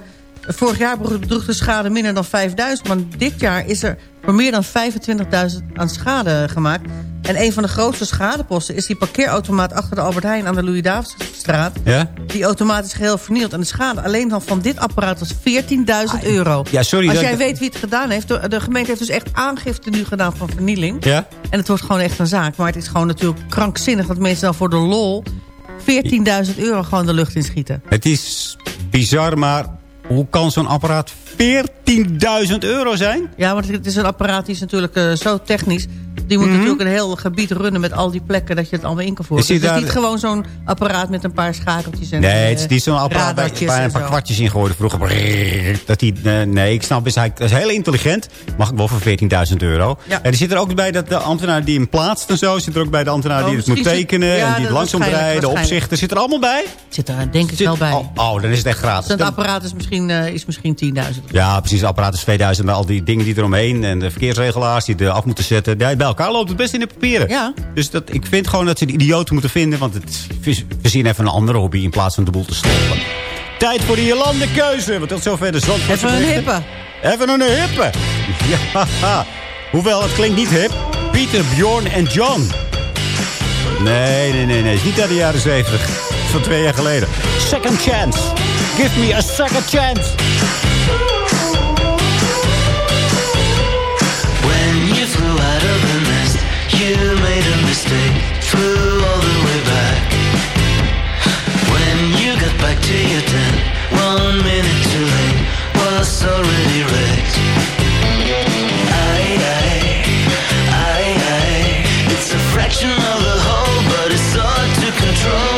vorig jaar bedroeg de schade minder dan 5000, maar dit jaar is er voor meer dan 25.000 aan schade gemaakt. En een van de grootste schadeposten is die parkeerautomaat achter de Albert Heijn aan de Louis Davidsstraat. Ja? Die automatisch geheel vernield. En de schade alleen dan van dit apparaat was 14.000 euro. Ja, sorry. Als dat- jij weet wie het gedaan heeft. De, de gemeente heeft dus echt aangifte nu gedaan van vernieling. Ja? En het wordt gewoon echt een zaak. Maar het is gewoon natuurlijk krankzinnig dat mensen dan voor de lol 14.000 euro gewoon de lucht inschieten. Het is bizar, maar hoe kan zo'n apparaat 14.000 euro zijn? Ja, want het is een apparaat die is natuurlijk eh, zo technisch. Die moet Mhm. natuurlijk een heel gebied runnen met al die plekken dat je het allemaal in kan voeren. Is Dus het is daar- niet gewoon zo'n apparaat met een paar schakeltjes en Nee, eh, het is niet zo'n apparaat waar een paar kwartjes in gooide vroeger. Dat die, eh, nee, ik snap, is hij, dat is heel intelligent. Mag ik wel voor 14.000 euro. Ja. En die zit er ook bij dat de ambtenaar die hem plaatst en zo. Zit er ook bij de ambtenaar Oh, die het moet tekenen. ja, en die het langzaam rijden, de opzichter. Zit er allemaal bij? Zit er denk ik wel bij. Oh, oh, dan is het echt gratis. Dus het apparaat is misschien, eh, is misschien 10.000. Ja, precies. Het apparaat is 2000. Maar al die dingen die eromheen. En de verkeersregelaars die het af moeten zetten. Bij elkaar loopt het best in de papieren. Ja. Dus dat, ik vind gewoon dat ze de idioten moeten vinden. Want het, we zien even een andere hobby in plaats van de boel te slopen. Tijd voor de Jolande keuze. Want tot zover de zand. Even een hippe. Even een hippe. Ja, hoewel het klinkt niet hip. Pieter, Bjorn en John. Nee, nee, nee, nee. Niet uit de jaren 70. Het is van twee jaar geleden. Second chance. Give me a second chance. Mistake, all the way back. When you got back to your tent, one minute too late, was already. It's a fraction of the whole, but it's hard to control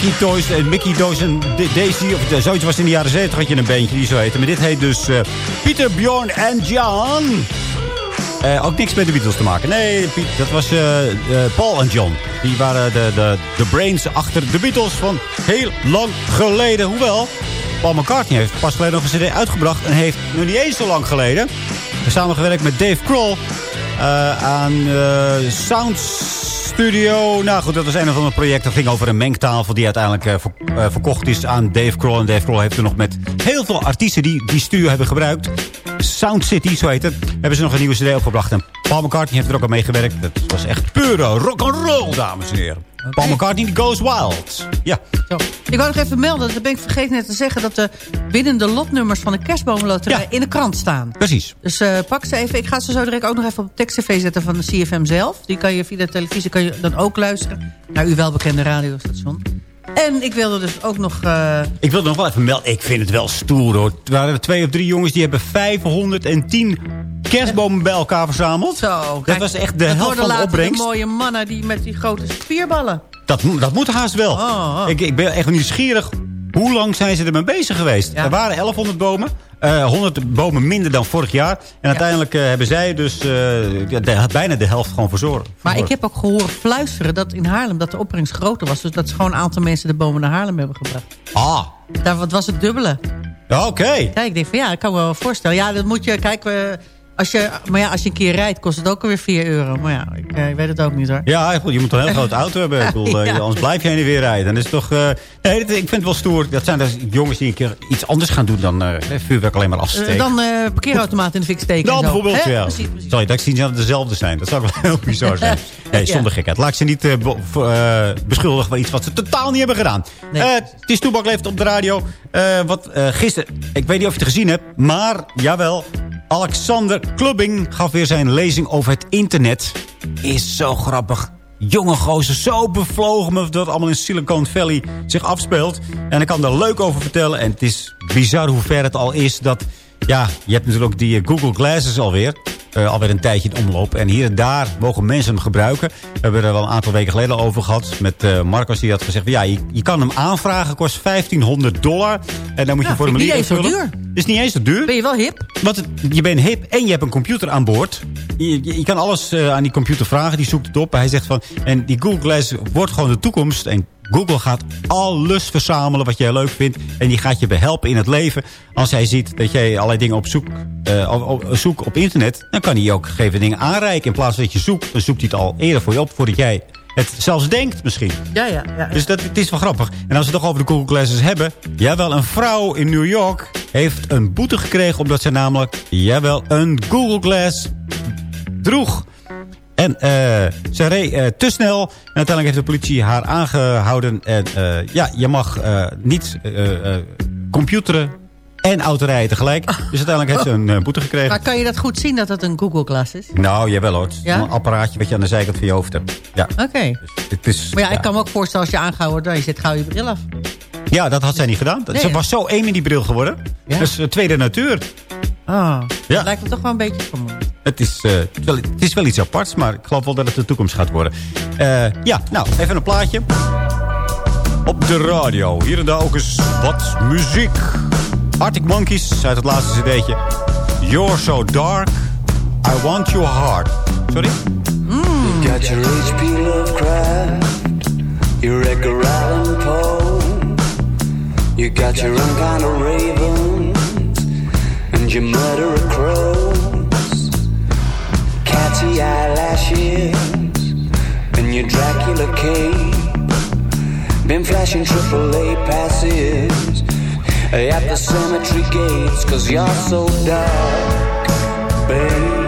En Mickey Toys en D- Daisy. Of eh, zoiets was in de jaren 70 had je een bandje die zo heette. Maar dit heet dus eh, Pieter, Bjorn en. Eh, ook niks met de Beatles te maken. Nee, dat was eh, eh, Paul en John. Die waren de, de, de brains achter de Beatles van heel lang geleden. Hoewel, Paul McCartney heeft pas geleden nog een cd uitgebracht... en heeft nog niet eens zo lang geleden... samengewerkt met Dave Kroll eh, aan eh, Sound Studio. Nou goed, dat was een of ander project. Dat ging over een mengtafel die uiteindelijk eh, eh, verkocht is aan Dave Kroll. En Dave Kroll heeft er nog met heel veel artiesten die die studio hebben gebruikt. Sound City, zo heet het. Hebben ze nog een nieuwe cd opgebracht. En Paul McCartney heeft er ook aan meegewerkt. Dat was echt pure rock'n'roll, dames en heren. Paul McCartney goes wild. Ja. Zo. Ik wou nog even melden, dat ben ik vergeten net te zeggen... dat de winnende lotnummers van de kerstboomloterij in de krant staan. Precies. Dus eh, pak ze even. Ik ga ze zo direct ook nog even op tekst-tv zetten van de CFM zelf. Die kan je via de televisie kan je dan ook luisteren. Naar uw welbekende radiostation. En ik wilde dus ook nog... eh, Ik wilde nog wel even melden. Ik vind het wel stoer hoor. Er waren twee of drie jongens die hebben 510 kerstbomen bij elkaar verzameld. Zo, dat was echt de helft van de opbrengst. mooie mannen die met die grote spierballen. Dat, dat moet haast wel. Oh, Ik, ik ben echt nieuwsgierig. Hoe lang zijn ze ermee bezig geweest? Er waren 1100 bomen. eh 100 bomen minder dan vorig jaar. En uiteindelijk eh, hebben zij dus eh, de- bijna de helft gewoon verzorgd. Maar ik heb ook gehoord fluisteren dat in Haarlem dat de opbrengst groter was. Dus dat ze gewoon een aantal mensen de bomen naar Haarlem hebben gebracht. Ah, Daar wat was het dubbele. oké. Ja, ik denk van ja, ik kan me wel voorstellen. Ja, dat moet je, kijk, eh, als je, maar ja, als je een keer rijdt, kost het ook alweer 4 euro. Maar ja, ik eh, weet het ook niet hoor. Ja, goed, je moet een heel grote auto hebben. Ik bedoel, eh, Ja. Anders blijf je heen en weer rijden. Dan is toch, eh, nee, ik vind het wel stoer. Dat zijn dus jongens die een keer iets anders gaan doen dan vuurwerk alleen maar afsteken. Eh, dan parkeerautomaat in de fik steken. Dan en zo. bijvoorbeeld, ja. Precies, precies. Je dat zien dat het dezelfde zijn? Dat zou wel heel bizar zijn. Nee, Ja. zonder gekheid. Laat ik ze niet beschuldigen van iets wat ze totaal niet hebben gedaan. Het is Toebak leeft op de radio. Wat gisteren, ik weet niet of je het gezien hebt, maar jawel. Alexander Klubbing gaf weer zijn lezing over het internet. Is zo grappig. Jonge gozer, zo bevlogen met wat allemaal in Silicon Valley zich afspeelt. En hij kan er leuk over vertellen. En het is bizar hoe ver het al is dat... Ja, je hebt natuurlijk ook die eh, Google Glasses alweer. Eh, alweer een tijdje in omloop. En hier en daar mogen mensen hem gebruiken. We hebben er wel een aantal weken geleden over gehad. Met eh Marcos die had gezegd... Ja, je, je kan hem aanvragen. Kost 1500 dollar. En dan moet je Ja, een formulier vind ik niet eens zo invullen. Het is niet eens zo duur. Ben je wel hip? Want het- je bent hip en je hebt een computer aan boord. Je, je, je kan alles eh, aan die computer vragen. Die zoekt het op. Hij zegt van... En die Google Glass wordt gewoon de toekomst. En Google gaat alles verzamelen wat jij leuk vindt. En die gaat je behelpen in het leven. Als hij ziet dat jij allerlei dingen op zoek, eh, op, zoekt op internet... dan kan hij je ook gegeven dingen aanreiken. In plaats van dat je zoekt, dan zoekt hij het al eerder voor je op... voordat jij het zelfs denkt misschien. Ja, ja, ja. Dus dat, het is wel grappig. En als we het toch over de Google Glasses hebben. Jawel, een vrouw in New York heeft een boete gekregen... omdat ze namelijk, jawel, een Google Glass droeg. En eh, ze reed eh, te snel. En uiteindelijk heeft de politie haar aangehouden. En eh, ja, je mag niet computeren en autorijden tegelijk. Dus uiteindelijk heeft ze een boete gekregen. Maar kan je dat goed zien dat dat een Google Glass is? Nou, jawel hoor. Ja? Een apparaatje wat je aan de zijkant van je hoofd hebt. Ja, Oké. is, Maar ja, ja. ik kan me ook voorstellen als je aangehouden wordt... dan je zet gauw je bril af. ja, dat had zij niet gedaan. Nee. Ze was zo één in die bril geworden. Ja? Dat is eh, tweede natuur. Ah, Ja. dat lijkt me toch wel een beetje vermoeiend. Het is, eh, het, is wel, het is wel iets aparts, maar ik geloof wel dat het de toekomst gaat worden. Eh, ja, nou, even een plaatje. Op de radio. Hier en daar ook eens wat muziek. Arctic Monkeys uit het laatste cd'tje. You're so dark, I want your heart. Sorry? You got your HP Lovecraft, your Edgar Allan Poe. You got your own kind of ravens, and your murderer crows. Catty eyelashes, and your Dracula cape. Been flashing AAA passes at the cemetery gates, cause you're so dark, babe.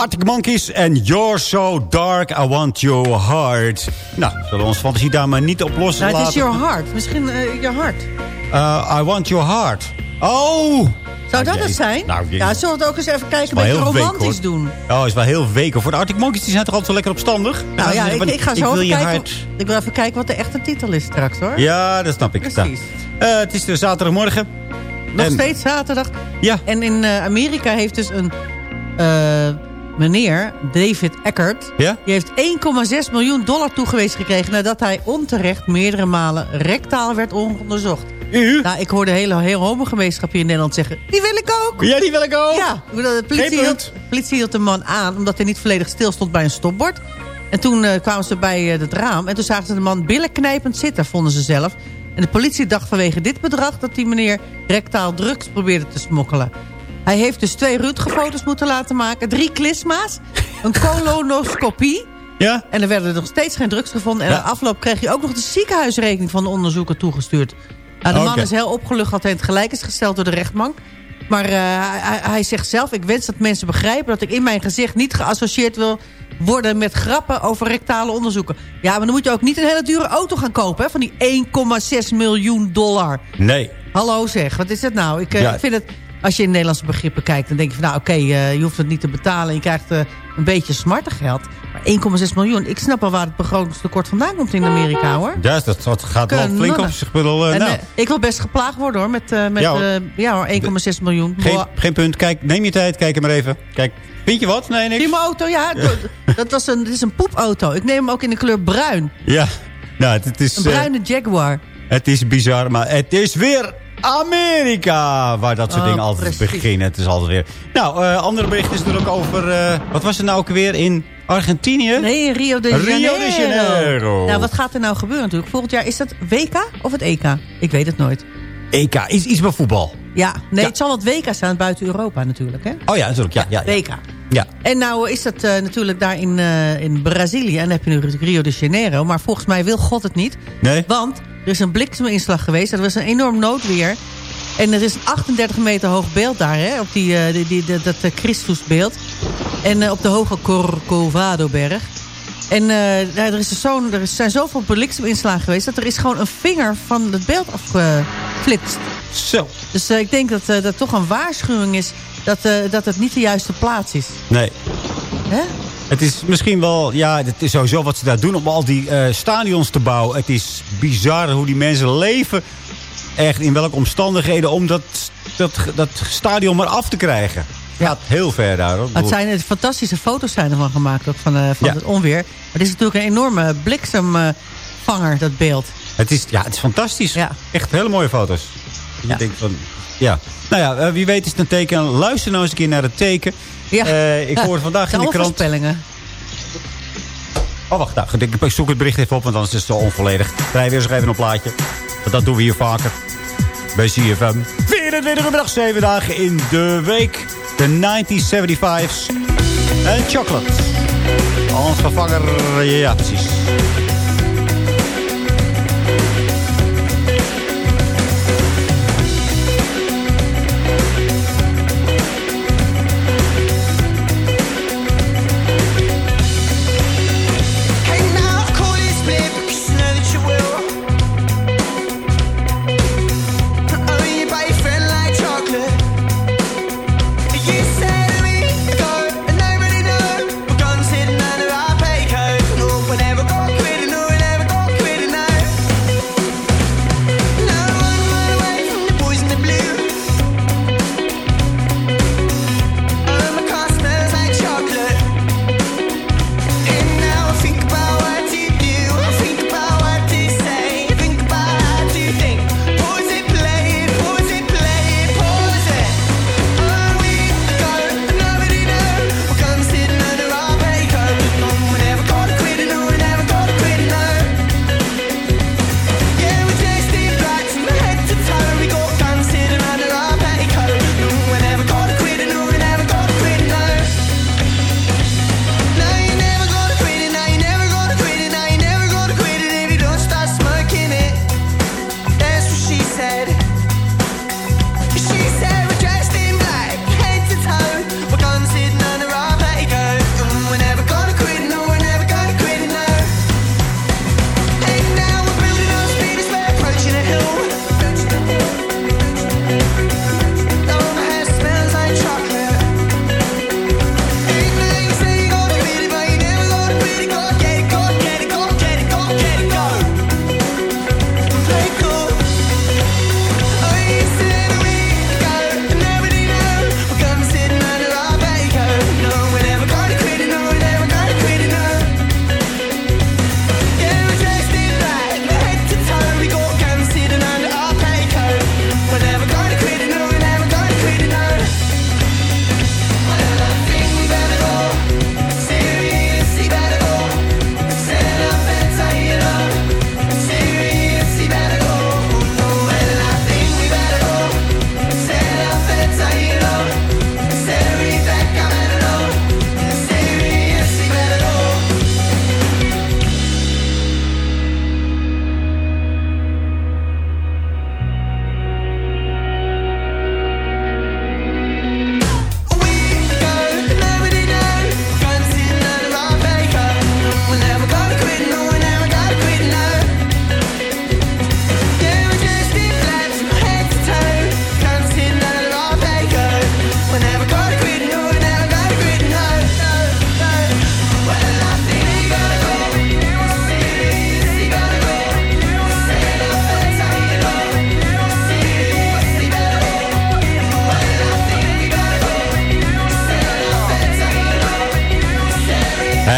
Arctic Monkeys en You're So Dark, I Want Your Heart. Nou, zullen we ons fantasie daar maar niet op loslaten? Nou, het is your heart. Misschien eh, je hart. Uh, I Want Your Heart. Oh! Zou dat jee. het zijn? Nou, ja, zullen we het ook eens even kijken, een beetje week, romantisch doen? Oh, is wel heel week. hoor. Voor de Arctic Monkeys die zijn toch altijd zo lekker opstandig? Nou ja, ik, ik ga zo wil even je kijken. hart. Ik wil even kijken wat de echte titel is straks, hoor. Ja, dat snap ik. Precies. Nou, eh, het is de zaterdagmorgen. Nog En- steeds zaterdag. Ja. En in eh, Amerika heeft dus een eh, meneer, David Eckert... Ja? die heeft 1,6 miljoen dollar toegewezen gekregen... nadat hij onterecht meerdere malen rectaal werd onderzocht. U? Nou, ik hoorde de hele, hele homogemeenschap hier in Nederland zeggen... die wil ik ook! Ja, die wil ik ook. Ja, de politie hield, politie hield de man aan... omdat hij niet volledig stil stond bij een stopbord. En toen eh, kwamen ze bij eh, het raam... en toen zagen ze de man billenknijpend zitten, vonden ze zelf. En de politie dacht vanwege dit bedrag... dat die meneer rectaal drugs probeerde te smokkelen. Hij heeft dus twee röntgenfoto's moeten laten maken... drie klisma's, een colonoscopie... Ja? En er werden nog steeds geen drugs gevonden. En Ja. afloop kreeg hij ook nog de ziekenhuisrekening van de onderzoeker toegestuurd. Nou, de man is heel opgelucht dat hij het gelijk is gesteld door de rechtbank. Maar eh, hij, hij zegt zelf, ik wens dat mensen begrijpen... dat ik in mijn gezicht niet geassocieerd wil worden met grappen over rectale onderzoeken. Ja, maar dan moet je ook niet een hele dure auto gaan kopen... Hè, van die 1,6 miljoen dollar. Nee. Hallo zeg, wat is het nou? Ik, eh, Ja. ik vind het, als je in Nederlandse begrippen kijkt... dan denk je van, nou oké, eh, je hoeft het niet te betalen... en je krijgt eh, een beetje smarter geld. Maar 1,6 miljoen, ik snap wel waar het begrotingstekort vandaan komt in Amerika, hoor. Ja, dat, dat gaat wel flink op zich. Nou, eh, ik wil best geplaagd worden, hoor, met, met Ja, hoor. eh, ja, hoor, 1,6 miljoen. geen, geen punt. Kijk, neem je tijd. Kijk maar even. Kijk, vind je wat? Nee, niks. Je mijn auto? Ja, dat- dat was een, dit is een poepauto. Ik neem hem ook in de kleur bruin. Ja, nou, het, het is... Een bruine Jaguar. Het is bizar, maar het is weer Amerika waar dat soort Oh, dingen altijd precies. beginnen. Het is altijd weer... Nou, eh, andere bericht is natuurlijk over... eh, wat was het nou ook weer in Argentinië? Nee, Rio de Rio Janeiro. de Janeiro. Nou, wat gaat er nou gebeuren natuurlijk? Volgend jaar is dat WK of het EK? Ik weet het nooit. EK, is iets met voetbal. Ja, nee, het zal het WK zijn buiten Europa natuurlijk, hè? Oh ja, natuurlijk. Ja, ja, ja. WK. Ja. En nou is dat eh, natuurlijk daar in, in Brazilië. En dan heb je nu Rio de Janeiro. Maar volgens mij wil God het niet. Nee? Want er is een blikseminslag geweest. Er was een enorm noodweer. En er is een 38 meter hoog beeld daar, hè, op die, eh, die, die, dat eh, Christusbeeld. En eh, op de hoge Corcovado-berg. En ja, er, is zo'n- er zijn zoveel blikseminslagen geweest... dat er is gewoon een vinger van het beeld afgeflitst. Zo. Dus ik denk dat dat toch een waarschuwing is... Dat, dat het niet de juiste plaats is. Nee. Hè? Het is misschien wel, ja, het is sowieso wat ze daar doen om al die eh, stadions te bouwen. Het is bizar hoe die mensen leven. Echt in welke omstandigheden om dat, dat, dat stadion maar af te krijgen. Gaat heel ver daar. Hoor. Het zijn eh, fantastische foto's zijn ervan gemaakt ook van, eh, van Ja. het onweer. Maar het is natuurlijk een enorme bliksemvanger, dat beeld. het, is, ja, het is fantastisch. Ja. Echt hele mooie foto's. Je denkt van, ja. Nou ja, eh, wie weet is het een teken. Luister nou eens een keer naar het teken. Ja. Eh, ik hoorde vandaag in de krant... voorspellingen. Oh, wacht. Nou, ik zoek het bericht even op, want anders is het zo onvolledig. Draai weer eens even een plaatje. Want dat doen we hier vaker. Bij CFM. 24 uur dag, 7 dagen in de week. De 1975's. En chocolate. Als vervanger, ja, precies.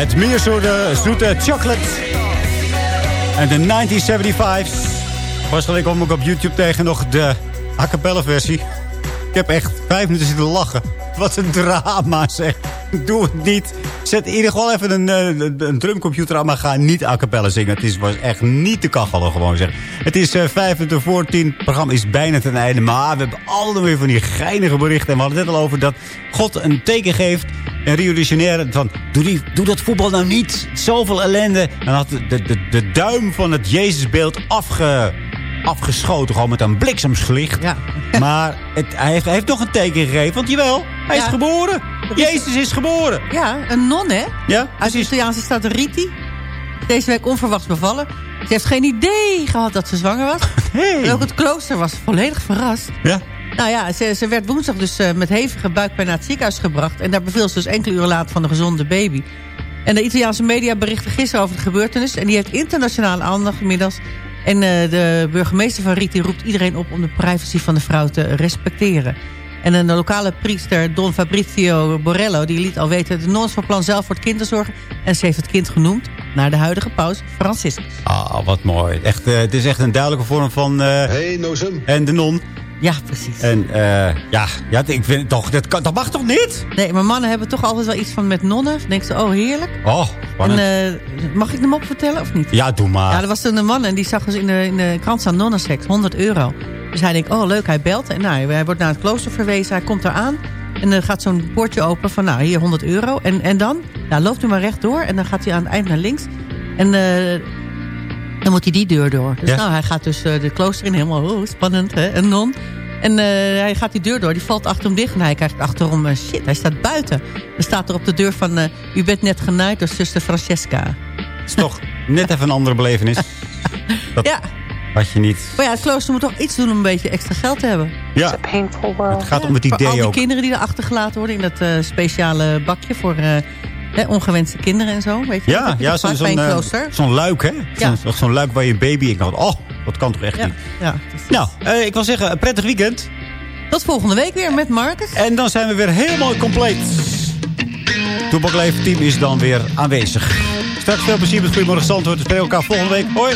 Het meer zoete, zoete chocolate. En de 1975's. Waarschijnlijk kom ik op YouTube tegen nog de a cappella versie. Ik heb echt vijf minuten zitten lachen. Wat een drama zeg. Doe het niet. Zet in ieder geval even een, eh, een drumcomputer aan, maar ga niet a cappella zingen. Het is, was echt niet te kachelen gewoon zeg. Het is eh, vijf minuten voor tien. Het programma is bijna ten einde. Maar we hebben allemaal weer van die geinige berichten. En we hadden het net al over dat God een teken geeft Rio de Janeiro. Van, doe, die, doe dat voetbal nou niet. Zoveel ellende. En dan had de, de, de, duim van het Jezusbeeld afge, afgeschoten. Gewoon met een bliksemsgelicht. Ja. Maar het, hij, heeft, hij heeft nog een teken gegeven. Want jawel, hij is geboren. Jezus is geboren. Ja, een non, hè? Ja, Uit de Italiaanse stad Riti. Deze week onverwachts bevallen. Ze heeft geen idee gehad dat ze zwanger was. En ook het klooster was volledig verrast. Ja. Nou ja, ze, ze werd woensdag dus eh, met hevige buikpijn naar het ziekenhuis gebracht. En daar beviel ze dus enkele uren later van een gezonde baby. En de Italiaanse media berichten gisteren over de gebeurtenis. En die heeft internationale aandacht inmiddels. En eh, de burgemeester van Riti roept iedereen op om de privacy van de vrouw te respecteren. En een lokale priester, Don Fabrizio Borello, die liet al weten... de non is van plan zelf voor het kind te zorgen. En ze heeft het kind genoemd naar de huidige paus Franciscus. Ah, wat mooi. Echt, eh, het is echt een duidelijke vorm van... hey, Nozem. En de non. Ja, precies. En eh, ja, ja, ik vind het toch, dat, kan, dat mag toch niet? Nee, maar mannen hebben toch altijd wel iets van met nonnen. Dan denken ze, oh heerlijk. Oh, En, spannend. eh, mag ik hem op vertellen of niet? ja, doe maar. Ja, er was toen een man en die zag dus in de, in de krant staan nonnenseks, 100 euro. Dus hij denkt, oh leuk, hij belt. En nou, hij wordt naar het klooster verwezen, hij komt eraan. En dan gaat zo'n poortje open van, nou, hier 100 euro. En, en dan, nou, loopt u maar rechtdoor. En dan gaat hij aan het eind naar links. En eh, dan moet hij die deur door. Dus Ja. nou, hij gaat dus eh, de klooster in, helemaal oh, spannend, hè, een non. En eh, hij gaat die deur door, die valt achter hem dicht. En hij krijgt achterom, eh, shit, hij staat buiten. Er staat er op de deur van, eh, u bent net genaaid door zuster Francesca. Het is toch net even een andere belevenis. Dat Ja. had je niet. Maar ja, het klooster moet toch iets doen om een beetje extra geld te hebben. Ja, het gaat om het Voor al idee die ook. kinderen die er achtergelaten worden in dat eh, speciale bakje voor eh, hè, ongewenste kinderen en zo. Weet je? Ja, je ja zo'n eh, zo'n luik, hè? Ja. Zo'n luik waar je een baby in kan. Oh, dat kan toch echt Ja, niet. ja. Nou, eh, ik wil zeggen, een prettig weekend. Tot volgende week weer met Marcus. En dan zijn we weer helemaal compleet. Toepakleven team is dan weer aanwezig. Straks veel plezier met Goedemorgen Zandvoort. We spelen elkaar volgende week. Hoi.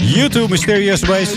YouTube Mysterious Ways.